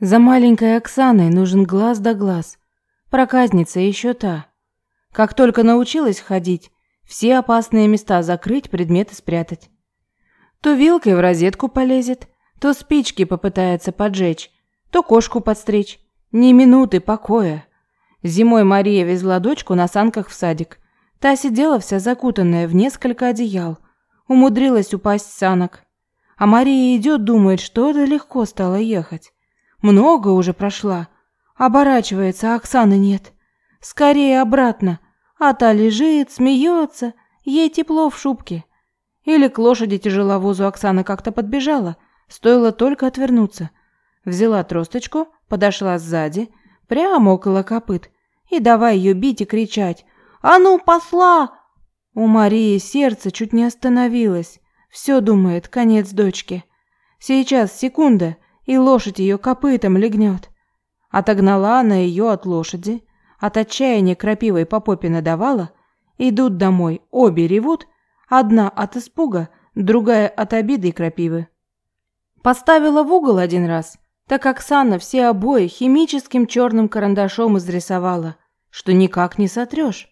За маленькой Оксаной нужен глаз да глаз. Проказница еще та. Как только научилась ходить, все опасные места закрыть, предметы спрятать. То вилкой в розетку полезет, то спички попытается поджечь, то кошку подстричь. Ни минуты покоя. Зимой Мария везла дочку на санках в садик. Та сидела вся закутанная в несколько одеял. Умудрилась упасть с санок. А Мария идет, думает, что это легко стало ехать. Много уже прошла. Оборачивается, а Оксаны нет. Скорее обратно. А та лежит, смеется, ей тепло в шубке. Или к лошади тяжеловозу Оксана как-то подбежала, стоило только отвернуться. Взяла тросточку, подошла сзади, прямо около копыт, и давай ее бить и кричать «А ну, посла!» У Марии сердце чуть не остановилось. Все думает, конец дочки. Сейчас, секунда, и лошадь ее копытом легнет. Отогнала она ее от лошади, от отчаяния крапивой по попе надавала, идут домой, обе ревут, одна от испуга, другая от обиды и крапивы. Поставила в угол один раз, так Оксана все обои химическим черным карандашом изрисовала, что никак не сотрешь.